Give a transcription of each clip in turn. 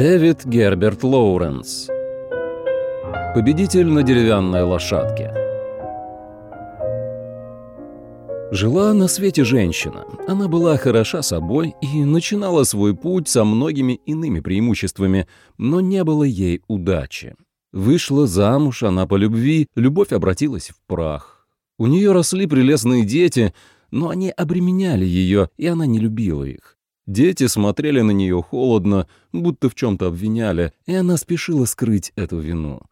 Дэвид Герберт Лоуренс Победитель на деревянной лошадке Жила на свете женщина. Она была хороша собой и начинала свой путь со многими иными преимуществами, но не было ей удачи. Вышла замуж она по любви, любовь обратилась в прах. У нее росли прелестные дети, но они обременяли ее, и она не любила их. Дети смотрели на нее холодно, будто в чем-то обвиняли, и она спешила скрыть эту вину.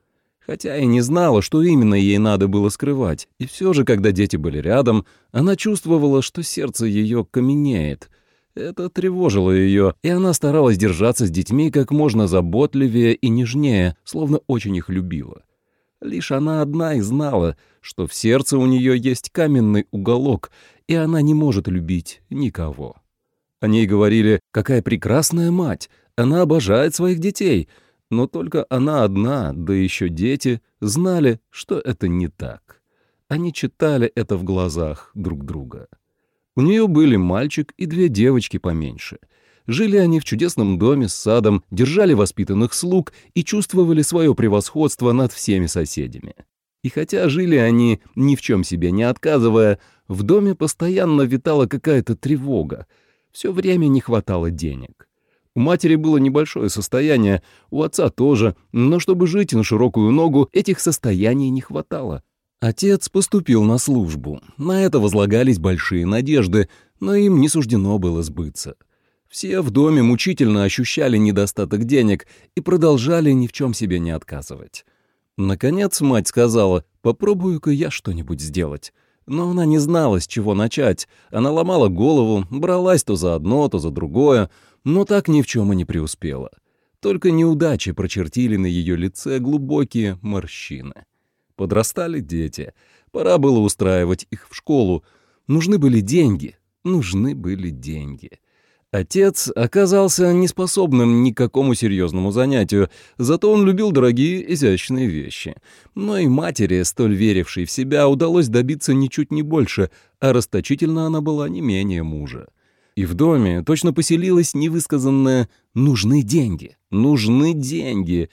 Хотя и не знала, что именно ей надо было скрывать, и все же, когда дети были рядом, она чувствовала, что сердце ее каменеет. Это тревожило ее, и она старалась держаться с детьми как можно заботливее и нежнее, словно очень их любила. Лишь она одна и знала, что в сердце у нее есть каменный уголок, и она не может любить никого. О ней говорили «какая прекрасная мать, она обожает своих детей», но только она одна, да еще дети, знали, что это не так. Они читали это в глазах друг друга. У нее были мальчик и две девочки поменьше. Жили они в чудесном доме с садом, держали воспитанных слуг и чувствовали свое превосходство над всеми соседями. И хотя жили они, ни в чем себе не отказывая, в доме постоянно витала какая-то тревога, все время не хватало денег. У матери было небольшое состояние, у отца тоже, но чтобы жить на широкую ногу, этих состояний не хватало. Отец поступил на службу. На это возлагались большие надежды, но им не суждено было сбыться. Все в доме мучительно ощущали недостаток денег и продолжали ни в чем себе не отказывать. Наконец мать сказала, попробую-ка я что-нибудь сделать. Но она не знала, с чего начать. Она ломала голову, бралась то за одно, то за другое, но так ни в чем и не преуспела. Только неудачи прочертили на ее лице глубокие морщины. Подрастали дети. Пора было устраивать их в школу. Нужны были деньги. Нужны были деньги. Отец оказался неспособным ни к какому серьезному занятию, зато он любил дорогие изящные вещи. Но и матери, столь верившей в себя, удалось добиться ничуть не больше, а расточительно она была не менее мужа. И в доме точно поселилось невысказанное «нужны деньги, нужны деньги».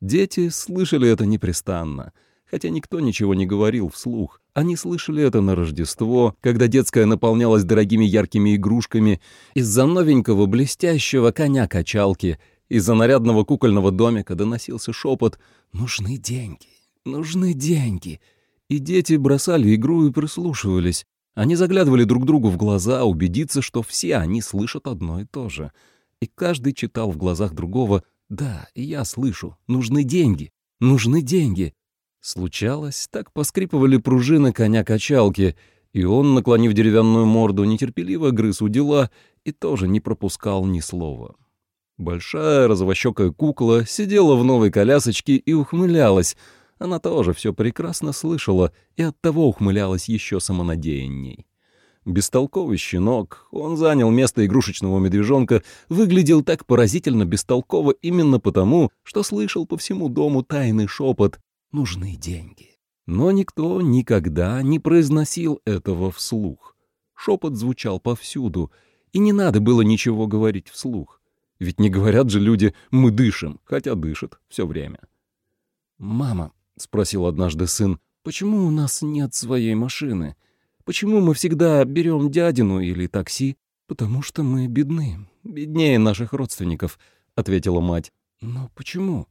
Дети слышали это непрестанно — хотя никто ничего не говорил вслух. Они слышали это на Рождество, когда детская наполнялась дорогими яркими игрушками, из-за новенького блестящего коня-качалки, из-за нарядного кукольного домика доносился шепот «Нужны деньги, нужны деньги». И дети бросали игру и прислушивались. Они заглядывали друг другу в глаза, убедиться, что все они слышат одно и то же. И каждый читал в глазах другого «Да, я слышу, нужны деньги, нужны деньги». Случалось, так поскрипывали пружины коня-качалки, и он, наклонив деревянную морду, нетерпеливо грыз у дела и тоже не пропускал ни слова. Большая розовощекая кукла сидела в новой колясочке и ухмылялась. Она тоже все прекрасно слышала и оттого ухмылялась еще самонадеянней. Бестолковый щенок, он занял место игрушечного медвежонка, выглядел так поразительно бестолково именно потому, что слышал по всему дому тайный шепот нужны деньги. Но никто никогда не произносил этого вслух. Шепот звучал повсюду, и не надо было ничего говорить вслух. Ведь не говорят же люди «мы дышим», хотя дышат все время. «Мама», — спросил однажды сын, — «почему у нас нет своей машины? Почему мы всегда берем дядину или такси? Потому что мы бедны, беднее наших родственников», — ответила мать. «Но почему?»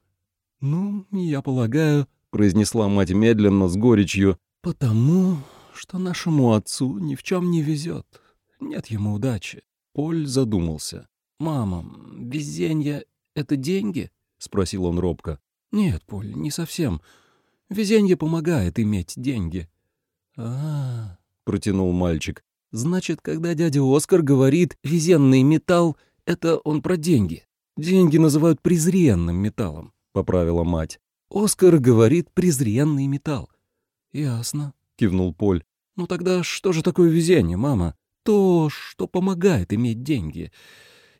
«Ну, я полагаю, — произнесла мать медленно, с горечью, — «потому что нашему отцу ни в чем не везет. Нет ему удачи». Поль задумался. «Мама, везенье — это деньги?» — спросил он робко. «Нет, Поль, не совсем. Везенье помогает иметь деньги». «А-а-а», протянул мальчик. «Значит, когда дядя Оскар говорит «везенный металл», это он про деньги. Деньги называют презренным металлом», — поправила мать. Оскар говорит презренный металл. Ясно, кивнул Поль. Ну тогда что же такое везение, мама? То, что помогает иметь деньги.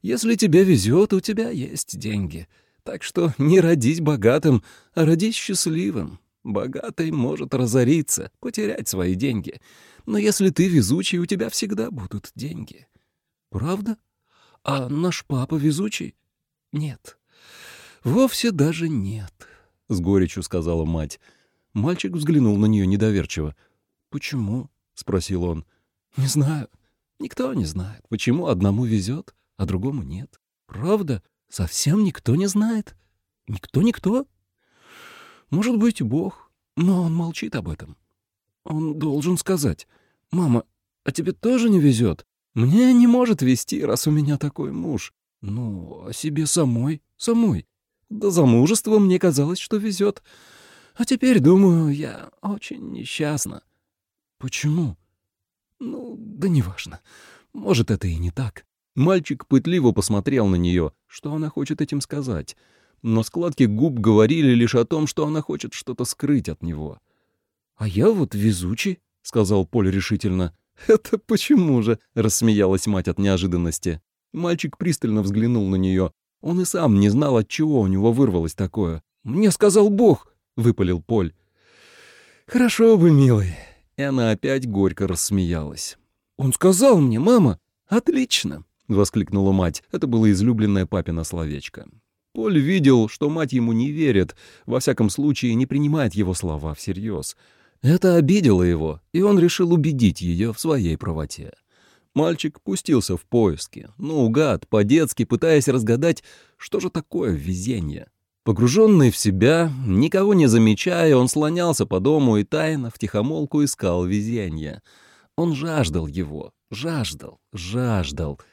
Если тебе везет, у тебя есть деньги. Так что не родись богатым, а родись счастливым. Богатый может разориться, потерять свои деньги. Но если ты везучий, у тебя всегда будут деньги. Правда? А наш папа везучий? Нет. «Вовсе даже нет», — с горечью сказала мать. Мальчик взглянул на нее недоверчиво. «Почему?» — спросил он. «Не знаю. Никто не знает, почему одному везет, а другому нет. Правда? Совсем никто не знает? Никто-никто? Может быть, Бог, но он молчит об этом. Он должен сказать. «Мама, а тебе тоже не везет? Мне не может вести, раз у меня такой муж. Ну, о себе самой, самой. До замужества мне казалось, что везет. А теперь, думаю, я очень несчастна. Почему? Ну, да неважно. Может, это и не так. Мальчик пытливо посмотрел на нее, что она хочет этим сказать. Но складки губ говорили лишь о том, что она хочет что-то скрыть от него. «А я вот везучий», — сказал Поль решительно. «Это почему же?» — рассмеялась мать от неожиданности. Мальчик пристально взглянул на нее. Он и сам не знал, от чего у него вырвалось такое. «Мне сказал Бог!» — выпалил Поль. «Хорошо бы, милый». И она опять горько рассмеялась. «Он сказал мне, мама!» «Отлично!» — воскликнула мать. Это было излюбленное папино словечко. Поль видел, что мать ему не верит, во всяком случае не принимает его слова всерьез. Это обидело его, и он решил убедить ее в своей правоте. Мальчик пустился в поиски, наугад, по-детски, пытаясь разгадать, что же такое везение. Погруженный в себя, никого не замечая, он слонялся по дому и тайно, втихомолку искал везение. Он жаждал его, жаждал, жаждал —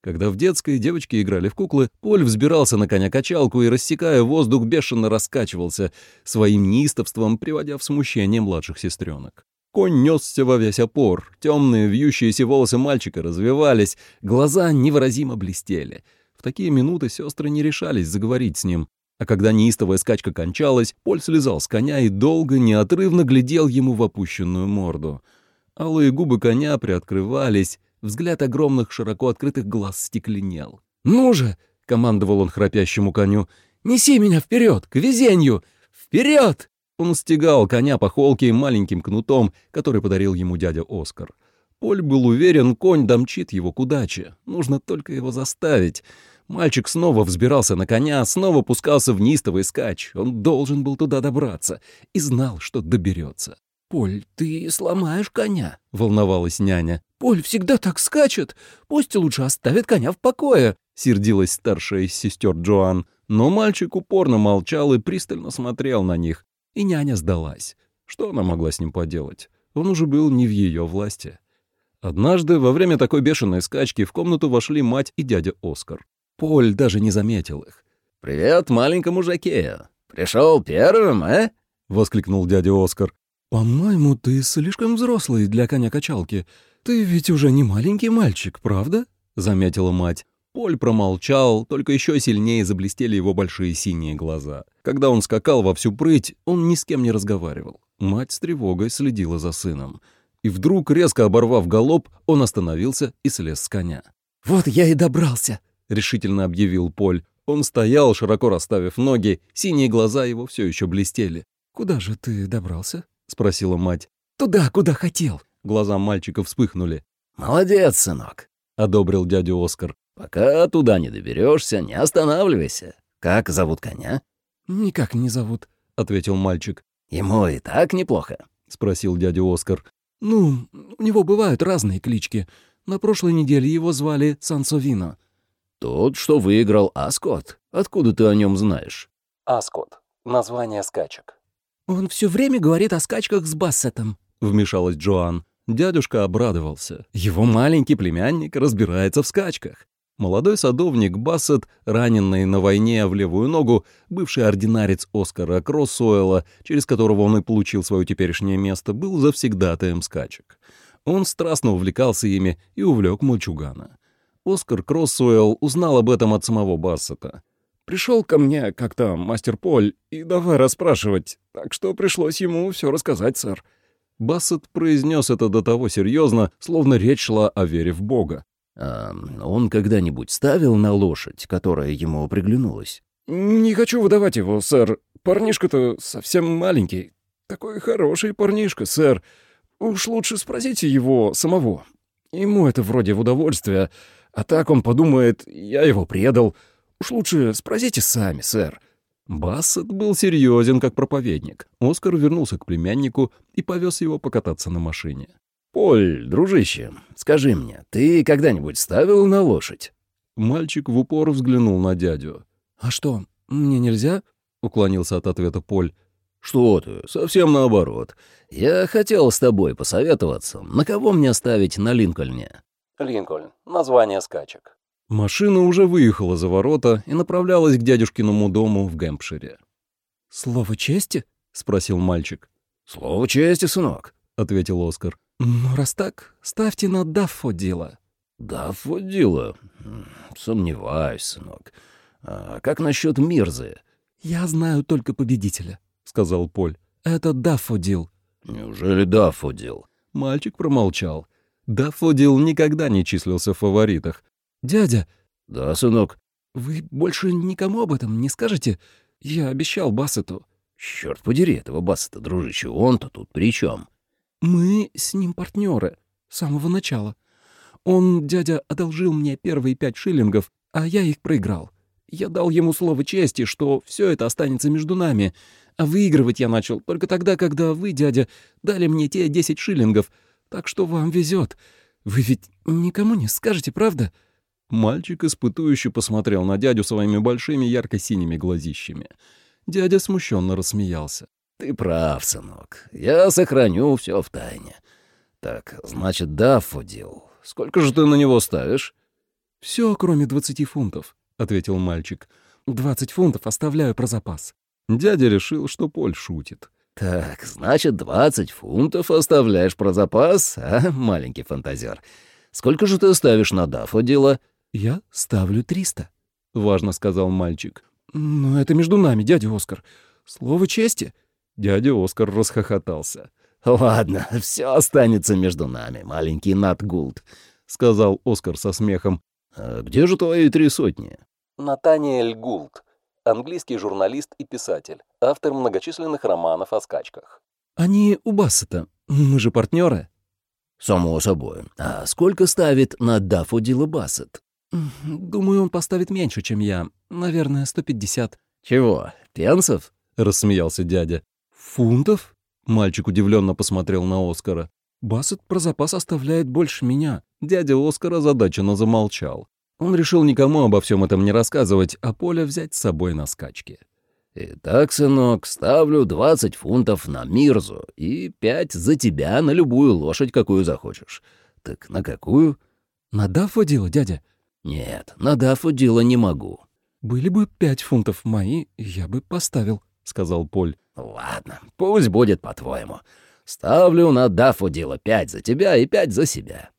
когда в детской девочки играли в куклы, Поль взбирался на коня-качалку и, рассекая воздух, бешено раскачивался, своим неистовством приводя в смущение младших сестренок. Конь несся во весь опор, темные вьющиеся волосы мальчика развивались, глаза невыразимо блестели. В такие минуты сестры не решались заговорить с ним, а когда неистовая скачка кончалась, Поль слезал с коня и долго, неотрывно глядел ему в опущенную морду. Алые губы коня приоткрывались, Взгляд огромных, широко открытых глаз стекленел. «Ну же!» — командовал он храпящему коню. «Неси меня вперед, к везенью! Вперед!» Он стегал коня по холке маленьким кнутом, который подарил ему дядя Оскар. Поль был уверен, конь домчит его к удаче. Нужно только его заставить. Мальчик снова взбирался на коня, снова пускался в неистовый скач. Он должен был туда добраться и знал, что доберется. «Поль, ты сломаешь коня», — волновалась няня. «Поль всегда так скачет. Пусть лучше оставит коня в покое», — сердилась старшая из сестер Джоан. Но мальчик упорно молчал и пристально смотрел на них. И няня сдалась. Что она могла с ним поделать? Он уже был не в ее власти. Однажды, во время такой бешеной скачки, в комнату вошли мать и дядя Оскар. Поль даже не заметил их. «Привет маленькому Жакею. Пришел первым, а?» — воскликнул дядя Оскар. «По-моему, ты слишком взрослый для коня-качалки. Ты ведь уже не маленький мальчик, правда?» — заметила мать. Поль промолчал, только еще сильнее заблестели его большие синие глаза. Когда он скакал во всю прыть, он ни с кем не разговаривал. Мать с тревогой следила за сыном. И вдруг, резко оборвав галоп, он остановился и слез с коня. «Вот я и добрался», — решительно объявил Поль. Он стоял, широко расставив ноги, синие глаза его все еще блестели. «Куда же ты добрался?» — спросила мать. «Туда, куда хотел». Глаза мальчика вспыхнули. «Молодец, сынок», — одобрил дядя Оскар. «Пока туда не доберешься, не останавливайся. Как зовут коня?» «Никак не зовут», — ответил мальчик. «Ему и так неплохо», — спросил дядя Оскар. «Ну, у него бывают разные клички. На прошлой неделе его звали Сансовино». «Тот, что выиграл Аскот. Откуда ты о нем знаешь?» «Аскот. Название скачек». «Он все время говорит о скачках с Бассетом», — вмешалась Джоан. Дядюшка обрадовался. Его маленький племянник разбирается в скачках. Молодой садовник Бассет, раненный на войне в левую ногу, бывший ординарец Оскара Кроссуэлла, через которого он и получил свое теперешнее место, был завсегдатаем скачек. Он страстно увлекался ими и увлек мальчугана. Оскар Кроссуэлл узнал об этом от самого Бассета. Пришел ко мне как-то мастер Поль и давай расспрашивать, так что пришлось ему все рассказать, сэр». Бассет произнес это до того серьезно, словно речь шла о вере в Бога. «А он когда-нибудь ставил на лошадь, которая ему приглянулась?» «Не хочу выдавать его, сэр. Парнишка-то совсем маленький. Такой хороший парнишка, сэр. Уж лучше спросите его самого. Ему это вроде в удовольствие, а так он подумает, я его предал». Уж лучше спросите сами, сэр. Бассет был серьезен, как проповедник. Оскар вернулся к племяннику и повез его покататься на машине. «Поль, дружище, скажи мне, ты когда-нибудь ставил на лошадь?» Мальчик в упор взглянул на дядю. «А что, мне нельзя?» — уклонился от ответа Поль. «Что ты, совсем наоборот. Я хотел с тобой посоветоваться, на кого мне ставить на Линкольне?» Линкольн. Название скачек. Машина уже выехала за ворота и направлялась к дядюшкиному дому в Гэмпшире. «Слово чести?» — спросил мальчик. «Слово чести, сынок», — ответил Оскар. «Ну, раз так, ставьте на Даффодила». «Даффодила? Сомневаюсь, сынок. А как насчет Мирзы?» «Я знаю только победителя», — сказал Поль. «Это Даффодил». «Неужели Даффодил?» Мальчик промолчал. Даффодил никогда не числился в фаворитах. «Дядя!» «Да, сынок?» «Вы больше никому об этом не скажете? Я обещал Бассету». «Черт подери этого Бассета, дружище, он-то тут при чем? «Мы с ним партнеры с самого начала. Он, дядя, одолжил мне первые пять шиллингов, а я их проиграл. Я дал ему слово чести, что все это останется между нами, а выигрывать я начал только тогда, когда вы, дядя, дали мне те десять шиллингов, так что вам везет. Вы ведь никому не скажете, правда?» Мальчик испытующе посмотрел на дядю своими большими ярко-синими глазищами. Дядя смущенно рассмеялся. «Ты прав, сынок. Я сохраню все в тайне. Так, значит, Даффодил. Сколько же ты на него ставишь?» «Все, кроме двадцати фунтов», — ответил мальчик. «Двадцать фунтов оставляю про запас». Дядя решил, что Поль шутит. «Так, значит, двадцать фунтов оставляешь про запас, а, маленький фантазер? Сколько же ты оставишь на Даффодила?» «Я ставлю триста», — важно сказал мальчик. «Но это между нами, дядя Оскар. Слово чести». Дядя Оскар расхохотался. «Ладно, все останется между нами, маленький Нат Гулд», — сказал Оскар со смехом. «А где же твои три сотни?» Натаниэль Гулд, английский журналист и писатель, автор многочисленных романов о скачках. «Они у Бассета. Мы же партнеры. «Само собой. А сколько ставит на Даффодила Бассет?» «Думаю, он поставит меньше, чем я. Наверное, 150». «Чего, пенсов?» — рассмеялся дядя. «Фунтов?» — мальчик удивленно посмотрел на Оскара. «Бассет про запас оставляет больше меня». Дядя Оскара задаченно замолчал. Он решил никому обо всем этом не рассказывать, а Поля взять с собой на скачки. «Итак, сынок, ставлю 20 фунтов на Мирзу и 5 за тебя на любую лошадь, какую захочешь. Так на какую?» «На Даффодила, дядя?» «Нет, на Даффодила не могу». «Были бы пять фунтов мои, я бы поставил», — сказал Поль. «Ладно, пусть будет по-твоему. Ставлю на Даффодила пять за тебя и пять за себя».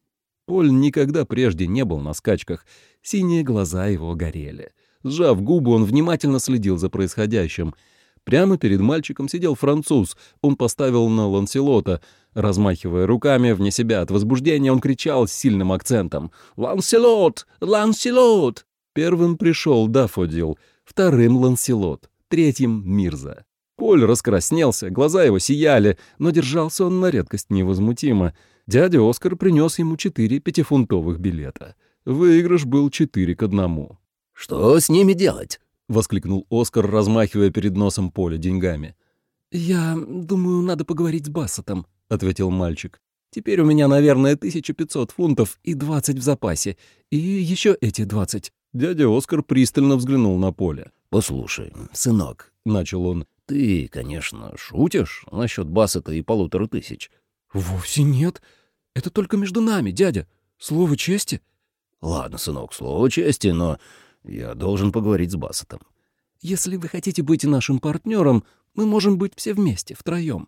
Поль никогда прежде не был на скачках, синие глаза его горели. Сжав губы, он внимательно следил за происходящим. Прямо перед мальчиком сидел француз. Он поставил на Ланселота. Размахивая руками вне себя от возбуждения, он кричал с сильным акцентом. «Ланселот! Ланселот!» Первым пришел Дафодил, вторым — Ланселот, третьим — Мирза. Поль раскраснелся, глаза его сияли, но держался он на редкость невозмутимо. Дядя Оскар принес ему четыре пятифунтовых билета. Выигрыш был четыре к одному. «Что с ними делать?» — воскликнул Оскар, размахивая перед носом Поля деньгами. «Я думаю, надо поговорить с Бассетом», — ответил мальчик. «Теперь у меня, наверное, 1500 фунтов и 20 в запасе. И еще эти 20». Дядя Оскар пристально взглянул на Поля. «Послушай, сынок», — начал он, — «ты, конечно, шутишь насчет Бассета и полутора тысяч». «Вовсе нет. Это только между нами, дядя. Слово чести». «Ладно, сынок, слово чести, но я должен поговорить с Бассетом. Если вы хотите быть нашим партнером, мы можем быть все вместе, втроем.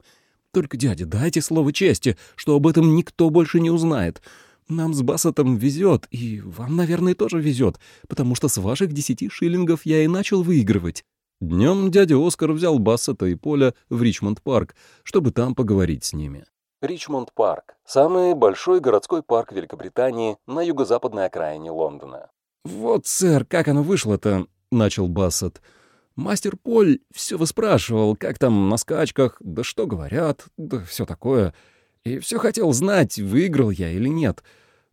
Только, дядя, дайте слово чести, что об этом никто больше не узнает. Нам с Бассетом везет, и вам, наверное, тоже везет, потому что с ваших десяти шиллингов я и начал выигрывать». Днем дядя Оскар взял Бассета и Поля в Ричмонд-парк, чтобы там поговорить с ними. Ричмонд-парк – самый большой городской парк Великобритании на юго-западной окраине Лондона. «Вот, сэр, как оно вышло-то?» — начал Бассет. «Мастер Поль все выспрашивал, как там на скачках, да что говорят, да все такое. И все хотел знать, выиграл я или нет.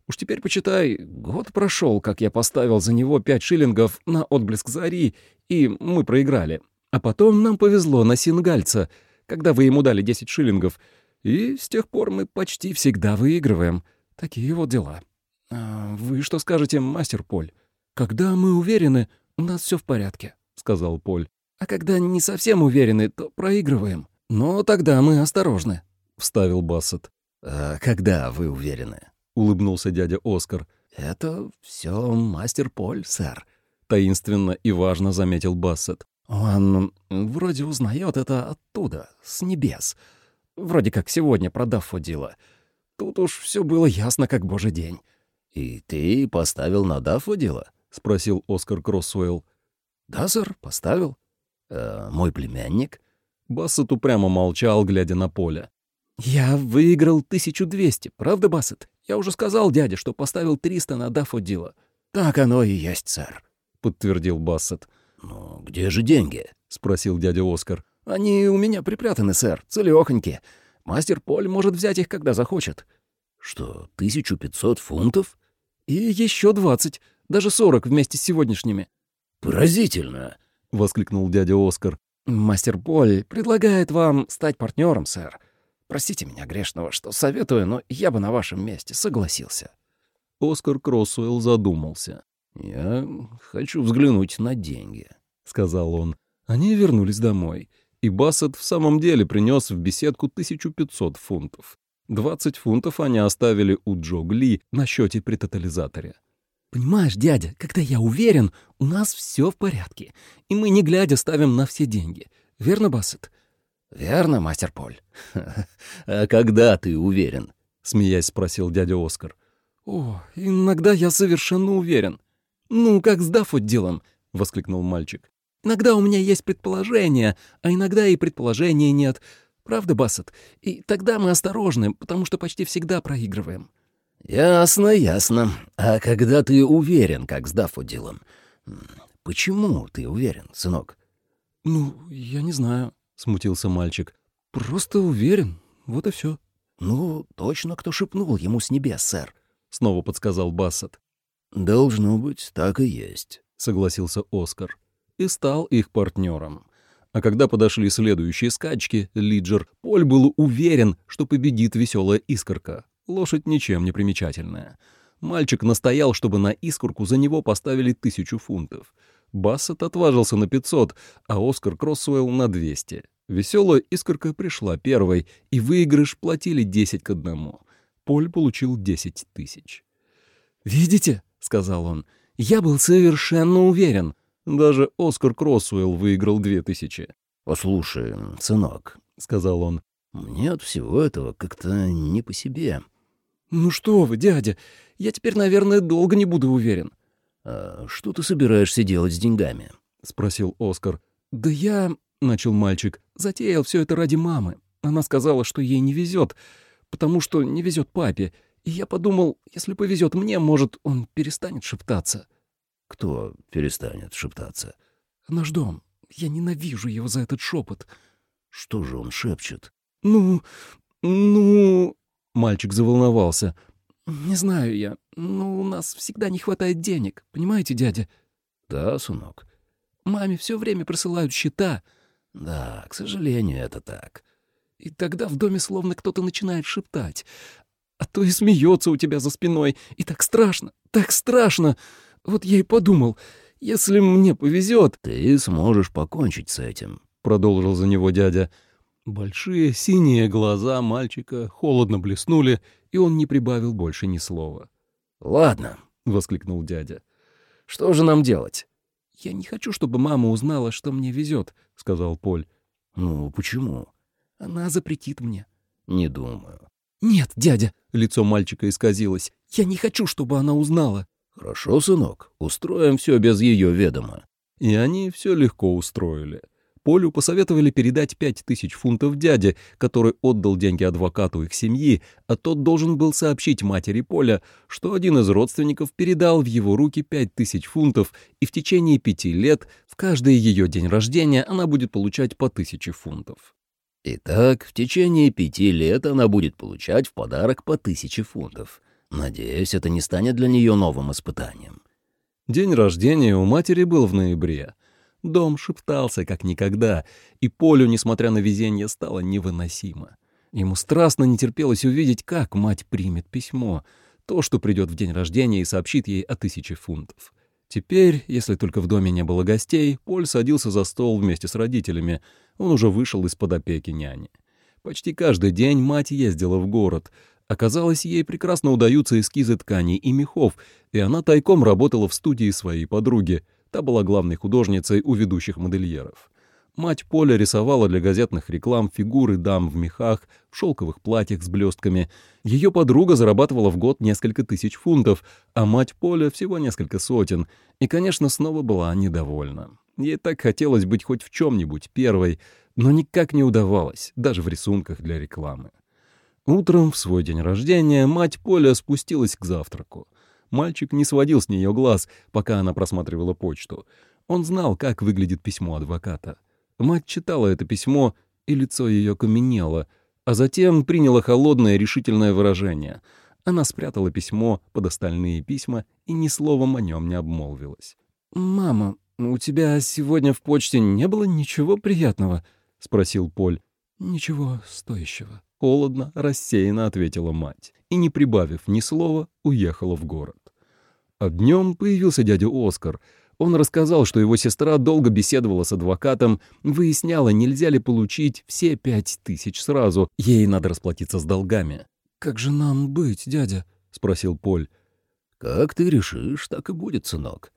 Уж теперь, почитай, год прошел, как я поставил за него пять шиллингов на отблеск зари, и мы проиграли. А потом нам повезло на Сингальца, когда вы ему дали 10 шиллингов, и с тех пор мы почти всегда выигрываем. Такие вот дела. А вы что скажете, мастер Поль? Когда мы уверены, у нас все в порядке, сказал Поль. А когда не совсем уверены, то проигрываем. Но тогда мы осторожны, вставил Бассет. А когда вы уверены? Улыбнулся дядя Оскар. Это все мастер Поль, сэр, таинственно и важно заметил Бассет. Он вроде узнает это оттуда, с небес. Вроде как сегодня продав Фудила. Тут уж все было ясно, как божий день. «И ты поставил на Даффу дело?» — спросил Оскар Кроссуэлл. «Да, сэр, поставил. Э, мой племянник?» Бассет упрямо молчал, глядя на поле. «Я выиграл 1200, правда, Бассет? Я уже сказал дяде, что поставил 300 на Даффу дело». «Так оно и есть, сэр», — подтвердил Бассет. «Но где же деньги?» — спросил дядя Оскар. «Они у меня припрятаны, сэр, целёхоньки. Мастер Поль может взять их, когда захочет». «Что, 1500 фунтов?» «И еще 20, даже 40 вместе с сегодняшними». «Поразительно!» — воскликнул дядя Оскар. «Мастер Поль предлагает вам стать партнером, сэр. Простите меня, грешного, что советую, но я бы на вашем месте согласился». Оскар Кроссуэлл задумался. «Я хочу взглянуть на деньги», — сказал он. Они вернулись домой, и Бассет в самом деле принес в беседку 1500 фунтов. 20 фунтов они оставили у Джо Гли на счете при тотализаторе. «Понимаешь, дядя, когда я уверен, у нас все в порядке, и мы, не глядя, ставим на все деньги. Верно, Бассет?» «Верно, мастер Поль. А когда ты уверен?» — смеясь спросил дядя Оскар. «О, иногда я совершенно уверен. Ну, как с Даффо делом», — воскликнул мальчик. «Иногда у меня есть предположение, а иногда и предположения нет. Правда, Бассет? И тогда мы осторожны, потому что почти всегда проигрываем». «Ясно, ясно. А когда ты уверен, как с Даффо делом? Почему ты уверен, сынок?» «Ну, я не знаю», — смутился мальчик. «Просто уверен, вот и все. «Ну, точно кто шепнул ему с небес, сэр», — снова подсказал Бассет. «Должно быть, так и есть», — согласился Оскар. И стал их партнером. А когда подошли следующие скачки, Лиджер, Поль был уверен, что победит веселая искорка. Лошадь ничем не примечательная. Мальчик настоял, чтобы на искорку за него поставили тысячу фунтов. Бассет отважился на 500, а Оскар Кроссуэлл на 200. Веселая искорка пришла первой, и выигрыш платили 10 к одному. Поль получил 10 тысяч. «Видите?» — сказал он. «Я был совершенно уверен. Даже Оскар Кроссуэлл выиграл две тысячи». «Послушай, сынок», — сказал он, — «мне от всего этого как-то не по себе». «Ну что вы, дядя, я теперь, наверное, долго не буду уверен». «А что ты собираешься делать с деньгами?» — спросил Оскар. «Да я...» — начал мальчик. «Затеял все это ради мамы. Она сказала, что ей не везет, потому что не везет папе, и я подумал, если повезет мне, может, он перестанет шептаться. Кто перестанет шептаться? Наш дом. Я ненавижу его за этот шепот. Что же он шепчет? Ну, ну... Мальчик заволновался. Не знаю я. Ну, у нас всегда не хватает денег. Понимаете, дядя? Да, сынок. Маме все время присылают счета. Да, к сожалению, это так. И тогда в доме словно кто-то начинает шептать а то и смеется у тебя за спиной. И так страшно, так страшно. Вот я и подумал, если мне повезет... Ты сможешь покончить с этим, продолжил за него дядя. Большие синие глаза мальчика холодно блеснули, и он не прибавил больше ни слова. «Ладно», — воскликнул дядя. «Что же нам делать?» «Я не хочу, чтобы мама узнала, что мне везет», — сказал Поль. «Ну, почему?» «Она запретит мне». «Не думаю». «Нет, дядя!» — лицо мальчика исказилось. «Я не хочу, чтобы она узнала». «Хорошо, сынок, устроим все без ее ведома». И они все легко устроили. Полю посоветовали передать пять тысяч фунтов дяде, который отдал деньги адвокату их семьи, а тот должен был сообщить матери Поля, что один из родственников передал в его руки пять тысяч фунтов, и в течение пяти лет в каждый ее день рождения она будет получать по тысяче фунтов. Итак, в течение пяти лет она будет получать в подарок по тысяче фунтов. Надеюсь, это не станет для нее новым испытанием. День рождения у матери был в ноябре. Дом шептался как никогда, и Полю, несмотря на везение, стало невыносимо. Ему страстно не терпелось увидеть, как мать примет письмо, то, что придет в день рождения и сообщит ей о тысяче фунтов. Теперь, если только в доме не было гостей, Поль садился за стол вместе с родителями. Он уже вышел из-под опеки няни. Почти каждый день мать ездила в город. Оказалось, ей прекрасно удаются эскизы тканей и мехов, и она тайком работала в студии своей подруги. Та была главной художницей у ведущих модельеров. Мать Поля рисовала для газетных реклам фигуры дам в мехах, в шелковых платьях с блестками. Ее подруга зарабатывала в год несколько тысяч фунтов, а мать Поля всего несколько сотен. И, конечно, снова была недовольна. Ей так хотелось быть хоть в чем-нибудь первой, но никак не удавалось, даже в рисунках для рекламы. Утром, в свой день рождения, мать Поля спустилась к завтраку. Мальчик не сводил с нее глаз, пока она просматривала почту. Он знал, как выглядит письмо адвоката. Мать читала это письмо, и лицо ее каменело, а затем приняла холодное решительное выражение. Она спрятала письмо под остальные письма и ни словом о нем не обмолвилась. «Мама, у тебя сегодня в почте не было ничего приятного?» — спросил Поль. «Ничего стоящего», — холодно, рассеянно ответила мать, и, не прибавив ни слова, уехала в город. А днем появился дядя Оскар — он рассказал, что его сестра долго беседовала с адвокатом, выясняла, нельзя ли получить все пять тысяч сразу, ей надо расплатиться с долгами. «Как же нам быть, дядя?» — спросил Поль. «Как ты решишь, так и будет, сынок».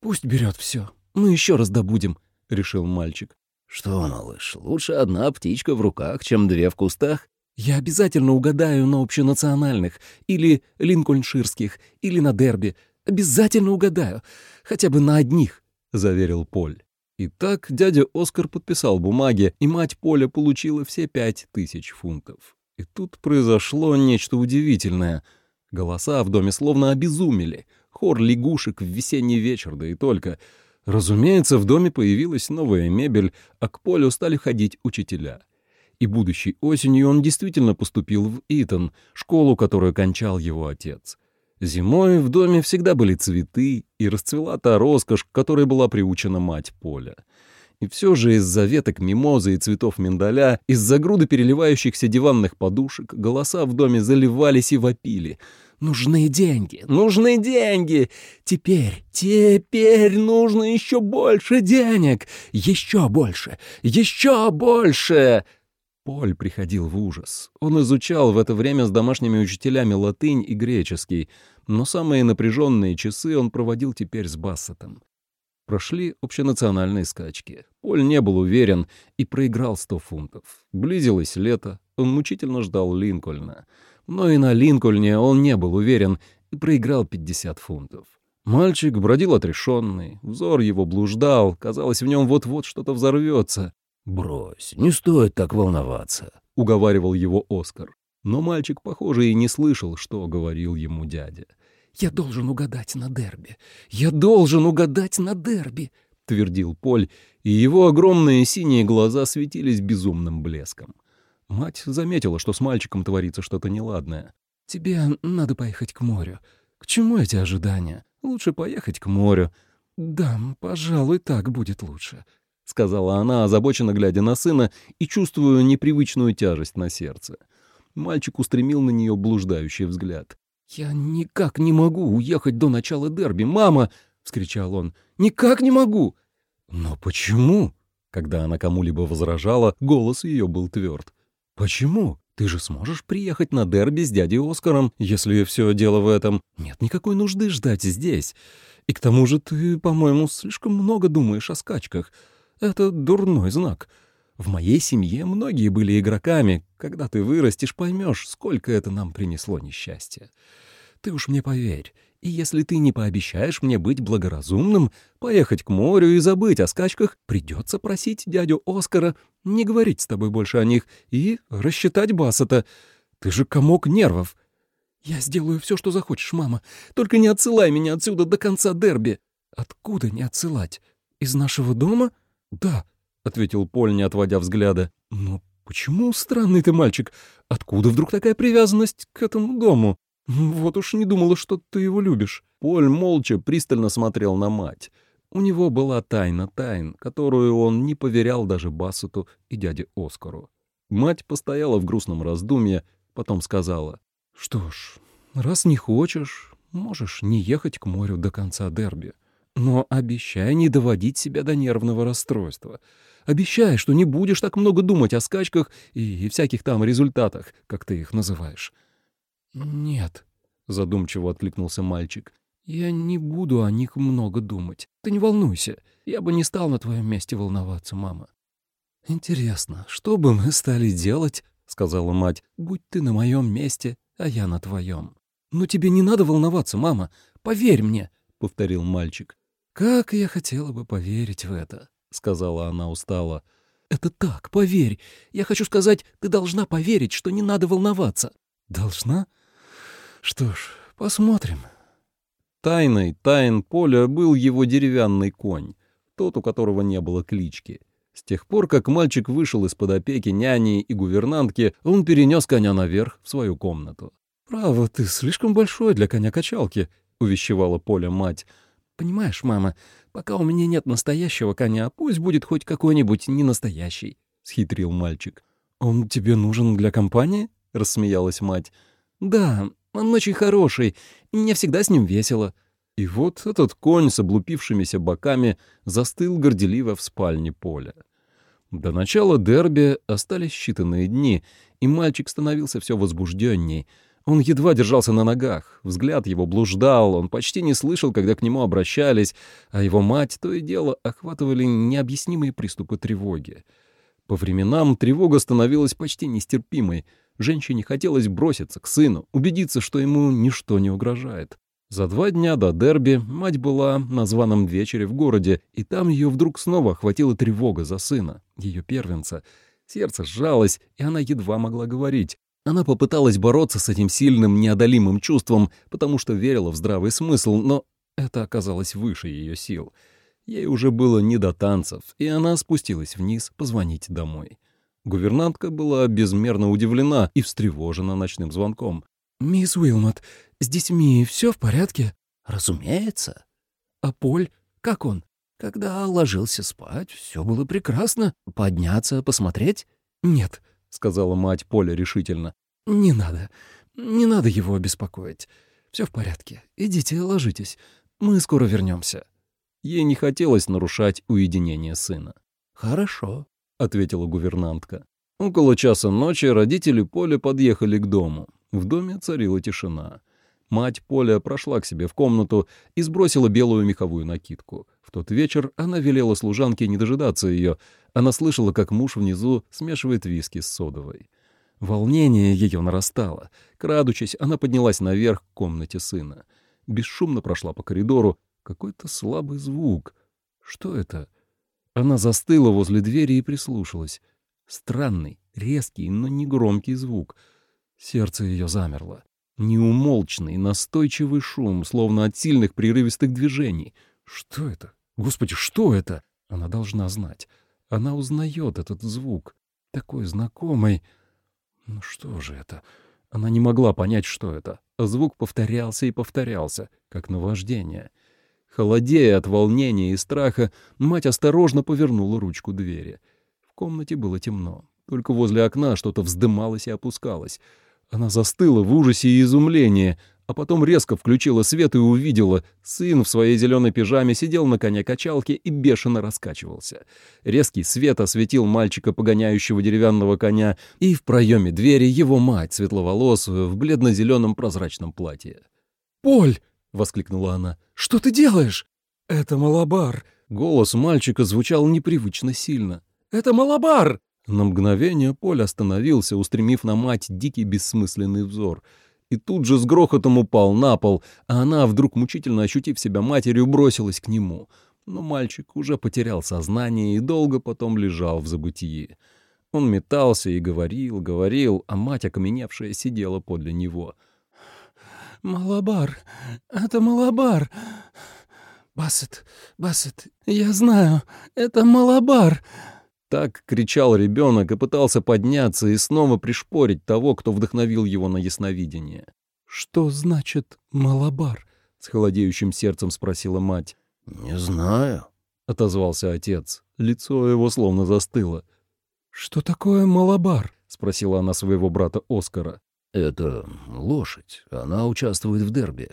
«Пусть берет все. Мы еще раз добудем», — решил мальчик. «Что, малыш, лучше одна птичка в руках, чем две в кустах?» «Я обязательно угадаю на общенациональных, или линкольнширских, или на дерби. Обязательно угадаю. Хотя бы на одних», — заверил Поль. И так дядя Оскар подписал бумаги, и мать Поля получила все пять тысяч фунтов. И тут произошло нечто удивительное. Голоса в доме словно обезумели. Хор лягушек в весенний вечер, да и только. Разумеется, в доме появилась новая мебель, а к Полю стали ходить учителя. И будущей осенью он действительно поступил в Итон, школу, которую кончал его отец. Зимой в доме всегда были цветы, и расцвела та роскошь, которой была приучена мать Поля. И все же из-за веток мимозы и цветов миндаля, из-за груды переливающихся диванных подушек, голоса в доме заливались и вопили. «Нужны деньги! Нужны деньги! Теперь, теперь нужно еще больше денег! Еще больше! Еще больше!» Поль приходил в ужас. Он изучал в это время с домашними учителями латынь и греческий, но самые напряженные часы он проводил теперь с Бассетом. Прошли общенациональные скачки. Поль не был уверен и проиграл 100 фунтов. Близилось лето, он мучительно ждал Линкольна. Но и на Линкольне он не был уверен и проиграл 50 фунтов. Мальчик бродил отрешенный, взор его блуждал, казалось, в нем вот-вот что-то взорвется. «Брось, не стоит так волноваться», — уговаривал его Оскар. Но мальчик, похоже, и не слышал, что говорил ему дядя. «Я должен угадать на дерби! Я должен угадать на дерби!» — твердил Поль, и его огромные синие глаза светились безумным блеском. Мать заметила, что с мальчиком творится что-то неладное. «Тебе надо поехать к морю. К чему эти ожидания? Лучше поехать к морю. Да, пожалуй, так будет лучше. — сказала она, озабоченно глядя на сына и чувствуя непривычную тяжесть на сердце. Мальчик устремил на нее блуждающий взгляд. «Я никак не могу уехать до начала дерби, мама!» — вскричал он. «Никак не могу!» «Но почему?» Когда она кому-либо возражала, голос ее был тверд. «Почему? Ты же сможешь приехать на дерби с дядей Оскаром, если все дело в этом. Нет никакой нужды ждать здесь. И к тому же ты, по-моему, слишком много думаешь о скачках. Это дурной знак. В моей семье многие были игроками. Когда ты вырастешь, поймешь, сколько это нам принесло несчастья. Ты уж мне поверь. И если ты не пообещаешь мне быть благоразумным, поехать к морю и забыть о скачках, придется просить дядю Оскара не говорить с тобой больше о них и рассчитать Бассета. Ты же комок нервов. Я сделаю все, что захочешь, мама. Только не отсылай меня отсюда до конца дерби. Откуда не отсылать? Из нашего дома? — «Да», — ответил Поль, не отводя взгляда. «Но почему странный ты мальчик? Откуда вдруг такая привязанность к этому дому? Вот уж не думала, что ты его любишь». Поль молча пристально смотрел на мать. У него была тайна тайн, которую он не поверял даже Бассету и дяде Оскару. Мать постояла в грустном раздумье, потом сказала, «Что ж, раз не хочешь, можешь не ехать к морю до конца дерби. Но обещай не доводить себя до нервного расстройства. Обещай, что не будешь так много думать о скачках и всяких там результатах, как ты их называешь». «Нет», — задумчиво откликнулся мальчик, — «я не буду о них много думать. Ты не волнуйся, я бы не стал на твоем месте волноваться, мама». «Интересно, что бы мы стали делать, — сказала мать, — будь ты на моем месте, а я на твоем?» «Но тебе не надо волноваться, мама, поверь мне», — повторил мальчик. «Как я хотела бы поверить в это», — сказала она устало. «Это так, поверь. Я хочу сказать, ты должна поверить, что не надо волноваться». «Должна? Что ж, посмотрим». Тайной тайн поля был его деревянный конь, тот, у которого не было клички. С тех пор, как мальчик вышел из-под опеки няни и гувернантки, он перенес коня наверх в свою комнату. «Право, ты слишком большой для коня-качалки», — увещевала Поля мать. «Понимаешь, мама, пока у меня нет настоящего коня, пусть будет хоть какой-нибудь ненастоящий», — схитрил мальчик. «Он тебе нужен для компании?» — рассмеялась мать. «Да, он очень хороший, и мне всегда с ним весело». И вот этот конь с облупившимися боками застыл горделиво в спальне поля. До начала дерби остались считанные дни, и мальчик становился все возбужденней. Он едва держался на ногах, взгляд его блуждал, он почти не слышал, когда к нему обращались, а его мать то и дело охватывали необъяснимые приступы тревоги. По временам тревога становилась почти нестерпимой. Женщине хотелось броситься к сыну, убедиться, что ему ничто не угрожает. За два дня до дерби мать была на званом вечере в городе, и там ее вдруг снова охватила тревога за сына, ее первенца. Сердце сжалось, и она едва могла говорить. Она попыталась бороться с этим сильным, неодолимым чувством, потому что верила в здравый смысл, но это оказалось выше ее сил. Ей уже было не до танцев, и она спустилась вниз позвонить домой. Гувернантка была безмерно удивлена и встревожена ночным звонком. «Мисс Уилмот, с детьми все в порядке?» «Разумеется». «А Поль? Как он?» «Когда ложился спать, все было прекрасно. Подняться, посмотреть?» «Нет», — сказала мать Поля решительно. «Не надо. Не надо его беспокоить. Все в порядке. Идите, ложитесь. Мы скоро вернемся. Ей не хотелось нарушать уединение сына. «Хорошо», — ответила гувернантка. Около часа ночи родители Поля подъехали к дому. В доме царила тишина. Мать Поля прошла к себе в комнату и сбросила белую меховую накидку. В тот вечер она велела служанке не дожидаться ее. Она слышала, как муж внизу смешивает виски с содовой. Волнение ее нарастало. Крадучись, она поднялась наверх к комнате сына. Бесшумно прошла по коридору. Какой-то слабый звук. Что это? Она застыла возле двери и прислушалась. Странный, резкий, но не громкий звук — Сердце ее замерло. Неумолчный, настойчивый шум, словно от сильных прерывистых движений. Что это? Господи, что это? Она должна знать. Она узнает этот звук. Такой знакомый. Ну что же это? Она не могла понять, что это. звук повторялся и повторялся, как наваждение. Холодея от волнения и страха, мать осторожно повернула ручку двери. В комнате было темно. Только возле окна что-то вздымалось и опускалось. Она застыла в ужасе и изумлении, а потом резко включила свет и увидела. Сын в своей зеленой пижаме сидел на коне качалки и бешено раскачивался. Резкий свет осветил мальчика, погоняющего деревянного коня, и в проеме двери его мать, светловолосую, в бледно-зеленом прозрачном платье. «Поль!» — воскликнула она. «Что ты делаешь?» «Это малабар!» Голос мальчика звучал непривычно сильно. «Это малабар!» На мгновение Поль остановился, устремив на мать дикий бессмысленный взор. И тут же с грохотом упал на пол, а она, вдруг мучительно ощутив себя матерью, бросилась к нему. Но мальчик уже потерял сознание и долго потом лежал в забытии. Он метался и говорил, говорил, а мать, окаменевшая, сидела подле него. «Малабар! Это Малабар! Бассет, Бассет, я знаю, это Малабар!» Так кричал ребенок и пытался подняться и снова пришпорить того, кто вдохновил его на ясновидение. «Что значит малабар?» — с холодеющим сердцем спросила мать. «Не знаю», — отозвался отец. Лицо его словно застыло. «Что такое малабар?» — спросила она своего брата Оскара. «Это лошадь. Она участвует в дерби».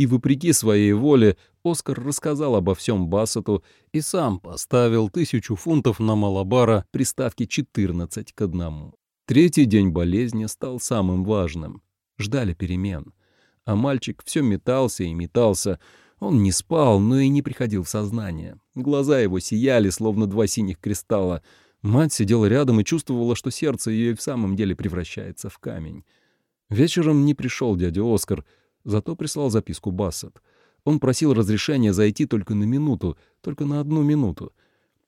И вопреки своей воле Оскар рассказал обо всем Бассету и сам поставил тысячу фунтов на Малабара при ставке 14 к одному. Третий день болезни стал самым важным. Ждали перемен. А мальчик все метался и метался. Он не спал, но и не приходил в сознание. Глаза его сияли, словно два синих кристалла. Мать сидела рядом и чувствовала, что сердце ее и в самом деле превращается в камень. Вечером не пришел дядя Оскар, зато прислал записку Бассет. Он просил разрешения зайти только на минуту, только на одну минуту.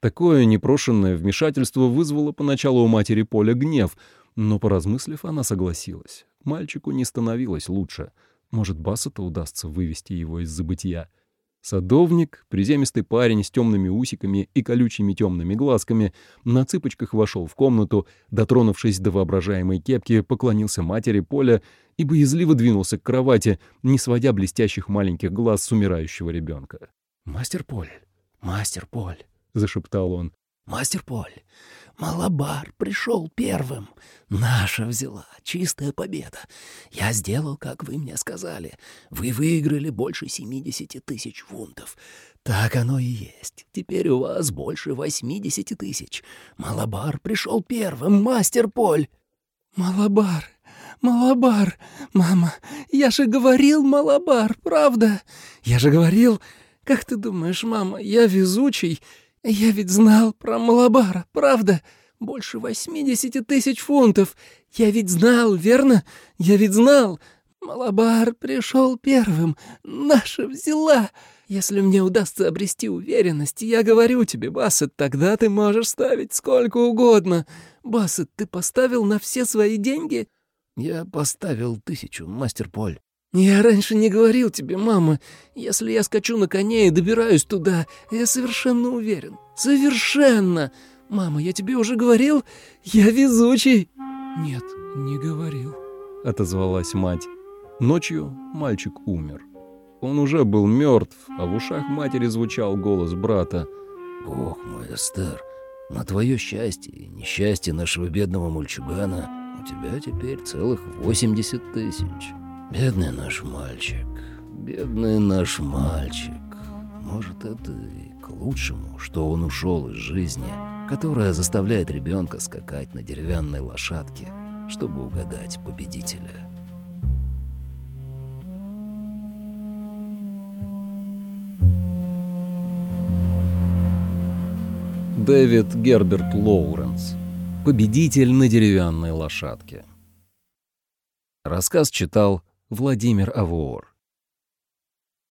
Такое непрошенное вмешательство вызвало поначалу у матери Поля гнев, но, поразмыслив, она согласилась. Мальчику не становилось лучше. Может, Бассета удастся вывести его из забытия. Садовник, приземистый парень с темными усиками и колючими темными глазками, на цыпочках вошел в комнату, дотронувшись до воображаемой кепки, поклонился матери Поля и боязливо двинулся к кровати, не сводя блестящих маленьких глаз с умирающего ребенка. «Мастер Поль, мастер Поль», — зашептал он, «мастер Поль, Малабар пришел первым. Наша взяла. Чистая победа. Я сделал, как вы мне сказали. Вы выиграли больше 70 тысяч фунтов. Так оно и есть. Теперь у вас больше 80 тысяч. Малабар пришел первым, мастер Поль. Малабар, Малабар, мама, я же говорил Малабар, правда? Я же говорил... Как ты думаешь, мама, я везучий «Я ведь знал про Малабара, правда? Больше восьмидесяти тысяч фунтов. Я ведь знал, верно? Я ведь знал. Малабар пришел первым. Наша взяла. Если мне удастся обрести уверенность, я говорю тебе, Бассет, тогда ты можешь ставить сколько угодно. Бассет, ты поставил на все свои деньги?» «Я поставил тысячу, мастер Поль». «Я раньше не говорил тебе, мама. Если я скачу на коне и добираюсь туда, я совершенно уверен. Совершенно! Мама, я тебе уже говорил? Я везучий!» «Нет, не говорил», — отозвалась мать. Ночью мальчик умер. Он уже был мертв, а в ушах матери звучал голос брата. «Бог мой, Эстер, на твое счастье и несчастье нашего бедного мальчугана у тебя теперь целых восемьдесят тысяч». Бедный наш мальчик, бедный наш мальчик. Может, это и к лучшему, что он ушел из жизни, которая заставляет ребенка скакать на деревянной лошадке, чтобы угадать победителя. Дэвид Герберт Лоуренс. Победитель на деревянной лошадке. Рассказ читал Владимир Авуор.